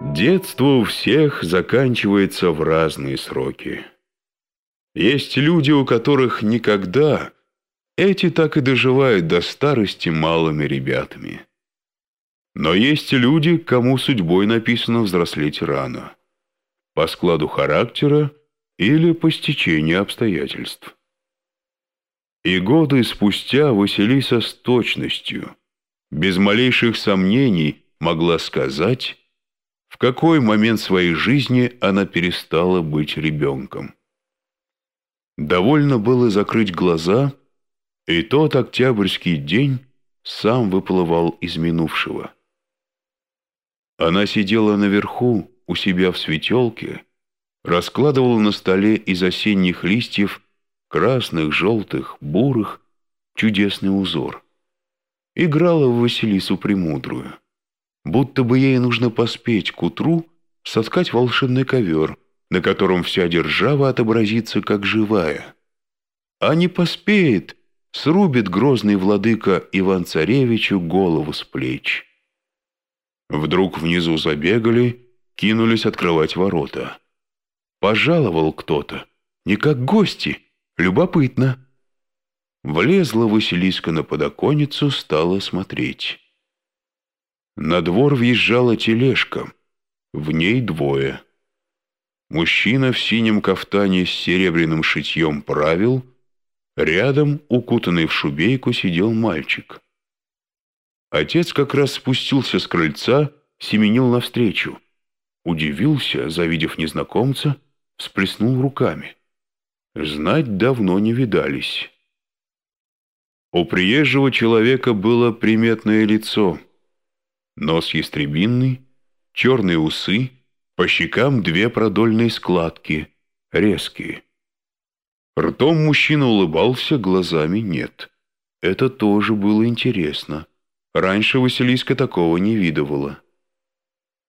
Детство у всех заканчивается в разные сроки. Есть люди, у которых никогда, эти так и доживают до старости малыми ребятами. Но есть люди, кому судьбой написано взрослеть рано, по складу характера или по стечению обстоятельств. И годы спустя Василиса с точностью, без малейших сомнений, могла сказать, в какой момент своей жизни она перестала быть ребенком. Довольно было закрыть глаза, и тот октябрьский день сам выплывал из минувшего. Она сидела наверху, у себя в светелке, раскладывала на столе из осенних листьев красных, желтых, бурых, чудесный узор. Играла в Василису Премудрую будто бы ей нужно поспеть к утру соткать волшебный ковер, на котором вся держава отобразится как живая. А не поспеет, срубит грозный владыка Иван-Царевичу голову с плеч. Вдруг внизу забегали, кинулись открывать ворота. Пожаловал кто-то, не как гости, любопытно. Влезла Василиска на подоконницу, стала смотреть. На двор въезжала тележка. В ней двое. Мужчина в синем кафтане с серебряным шитьем правил. Рядом, укутанный в шубейку, сидел мальчик. Отец как раз спустился с крыльца, семенил навстречу. Удивился, завидев незнакомца, всплеснул руками. Знать давно не видались. У приезжего человека было приметное лицо — Нос ястребинный, черные усы, по щекам две продольные складки, резкие. Ртом мужчина улыбался, глазами нет. Это тоже было интересно. Раньше Василиска такого не видывала.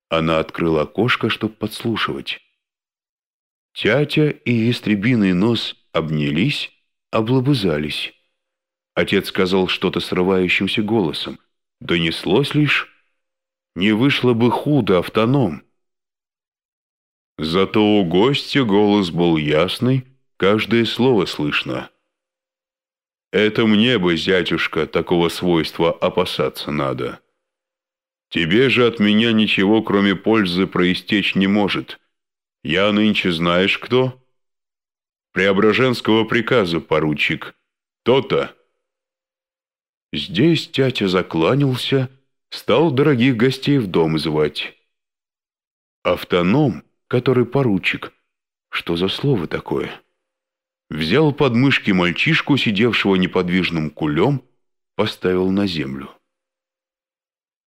Она открыла окошко, чтобы подслушивать. Тятя и ястребиный нос обнялись, облобызались. Отец сказал что-то срывающимся голосом. Донеслось лишь не вышло бы худо автоном. Зато у гостя голос был ясный, каждое слово слышно. Это мне бы, зятюшка, такого свойства опасаться надо. Тебе же от меня ничего, кроме пользы, проистечь не может. Я нынче знаешь кто? Преображенского приказа поручик. То-то. Здесь тятя закланялся, стал дорогих гостей в дом звать. Автоном, который поручик, что за слово такое? Взял под мышки мальчишку, сидевшего неподвижным кулем, поставил на землю.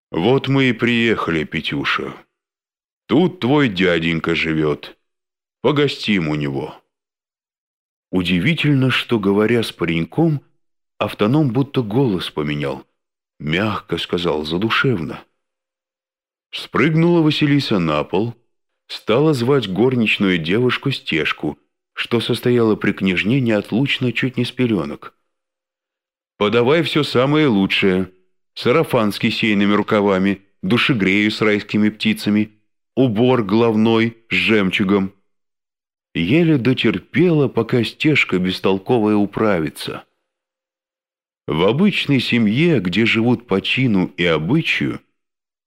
«Вот мы и приехали, Петюша. Тут твой дяденька живет. Погостим у него». Удивительно, что, говоря с пареньком, автоном будто голос поменял – Мягко сказал, задушевно. Спрыгнула Василиса на пол, стала звать горничную девушку Стежку, что состояла при княжне неотлучно чуть не с пеленок. «Подавай все самое лучшее. Сарафан с кисейными рукавами, душегрею с райскими птицами, убор головной с жемчугом». Еле дотерпела, пока Стежка бестолковая управится. В обычной семье, где живут по чину и обычаю,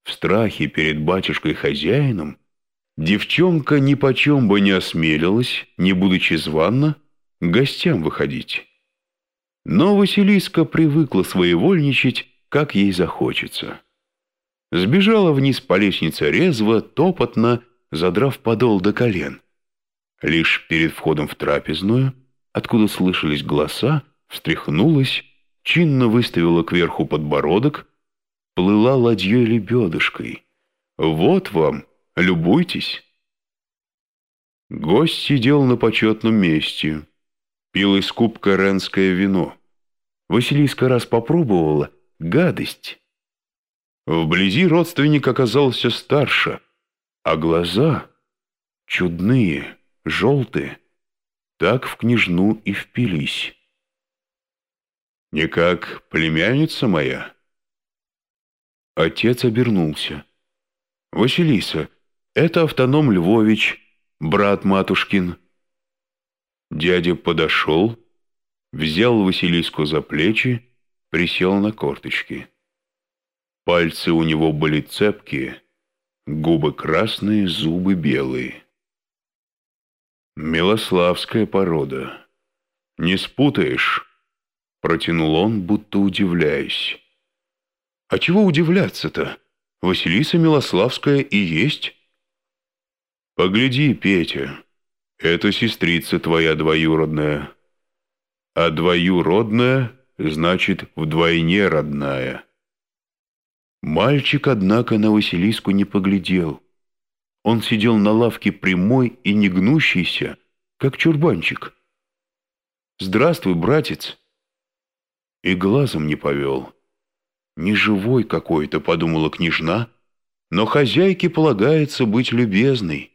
в страхе перед батюшкой-хозяином, девчонка ни почем бы не осмелилась, не будучи званна, к гостям выходить. Но Василиска привыкла своевольничать, как ей захочется. Сбежала вниз по лестнице резво, топотно, задрав подол до колен. Лишь перед входом в трапезную, откуда слышались голоса, встряхнулась, чинно выставила кверху подбородок, плыла ладьей лебедушкой. «Вот вам, любуйтесь!» Гость сидел на почетном месте, пил из кубка ренское вино. Василиска раз попробовала — гадость. Вблизи родственник оказался старше, а глаза — чудные, желтые, так в княжну и впились. «Не как племянница моя?» Отец обернулся. «Василиса, Это автоном Львович, брат матушкин. Дядя подошел, взял Василиску за плечи, присел на корточки. Пальцы у него были цепкие, губы красные, зубы белые. Милославская порода. Не спутаешь, протянул он, будто удивляясь. А чего удивляться-то? Василиса Милославская и есть. Погляди, Петя, это сестрица твоя двоюродная. А двоюродная значит вдвойне родная. Мальчик, однако, на Василиску не поглядел. Он сидел на лавке прямой и не гнущийся, как чурбанчик. «Здравствуй, братец!» И глазом не повел. «Неживой какой-то», — подумала княжна, «но хозяйке полагается быть любезной».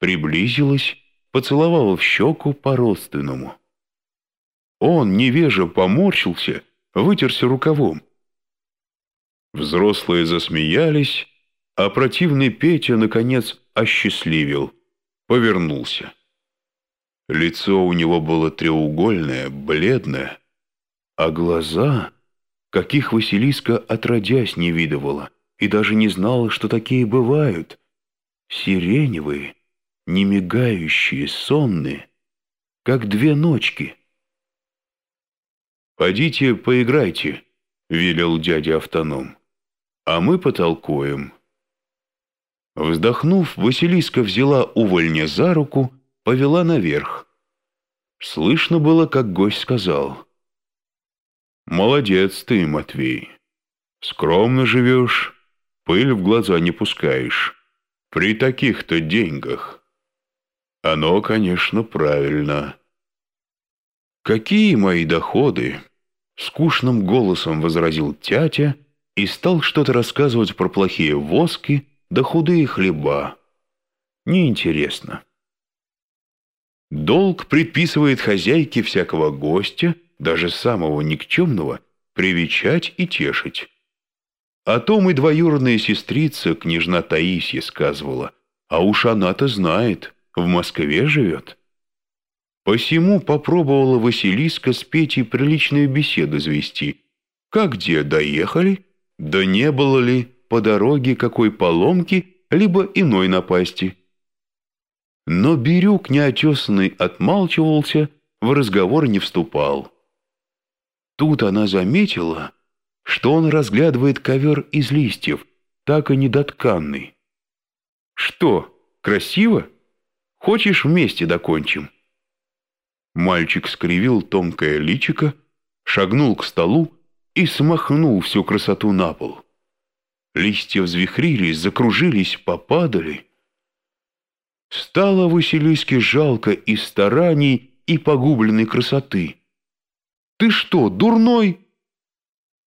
Приблизилась, поцеловала в щеку по-родственному. Он, невежа, поморщился, вытерся рукавом. Взрослые засмеялись, а противный Петя, наконец, осчастливил, повернулся. Лицо у него было треугольное, бледное, а глаза, каких Василиска отродясь не видывала и даже не знала, что такие бывают, сиреневые, не мигающие, сонные, как две ночки. «Пойдите поиграйте», — велел дядя автоном, — «а мы потолкуем». Вздохнув, Василиска взяла увольня за руку, повела наверх. Слышно было, как гость сказал. «Молодец ты, Матвей. Скромно живешь, пыль в глаза не пускаешь. При таких-то деньгах». Оно, конечно, правильно. «Какие мои доходы?» — скучным голосом возразил тятя и стал что-то рассказывать про плохие воски да худые хлеба. Неинтересно. Долг предписывает хозяйке всякого гостя, даже самого никчемного, привечать и тешить. О том и двоюродная сестрица, княжна Таисия, сказывала, а уж она-то знает, в Москве живет. Посему попробовала Василиска с Петей приличную беседу завести. Как где доехали? Да не было ли по дороге какой поломки, либо иной напасти? Но Бирюк неотесанный отмалчивался, в разговор не вступал. Тут она заметила, что он разглядывает ковер из листьев, так и недотканный. «Что, красиво? Хочешь, вместе докончим?» Мальчик скривил тонкое личико, шагнул к столу и смахнул всю красоту на пол. Листья взвихрились, закружились, попадали. Стало Василиске жалко и стараний, и погубленной красоты. «Ты что, дурной?»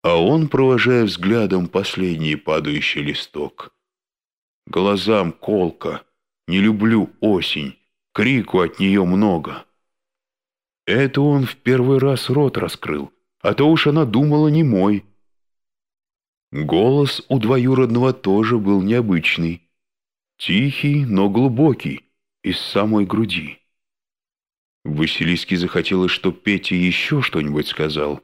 А он, провожая взглядом последний падающий листок. Глазам колка, не люблю осень, крику от нее много. Это он в первый раз рот раскрыл, а то уж она думала не мой. Голос у двоюродного тоже был необычный. Тихий, но глубокий, из самой груди. Василиске захотелось, чтоб Петя еще что-нибудь сказал.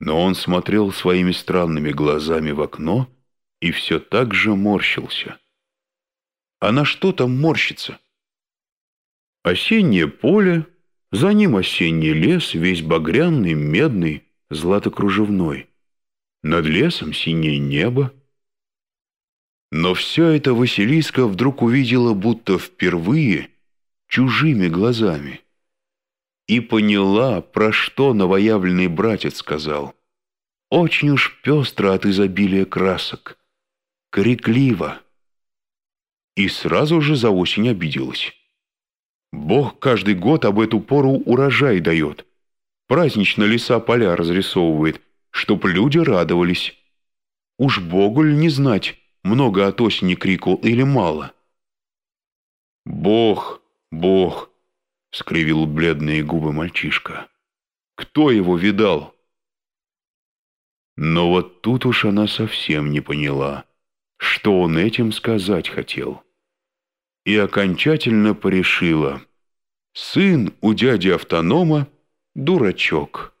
Но он смотрел своими странными глазами в окно и все так же морщился. А на что там морщится? Осеннее поле, за ним осенний лес, весь багряный, медный, златокружевной. Над лесом синее небо. Но все это Василиска вдруг увидела будто впервые чужими глазами. И поняла, про что новоявленный братец сказал. Очень уж пестро от изобилия красок. Крикливо. И сразу же за осень обиделась. Бог каждый год об эту пору урожай дает. Празднично леса поля разрисовывает, чтоб люди радовались. Уж Богу ли не знать, много от осени крикул или мало? «Бог, Бог!» — скривил бледные губы мальчишка. «Кто его видал?» Но вот тут уж она совсем не поняла, что он этим сказать хотел. и окончательно порешила. Сын у дяди автонома – дурачок.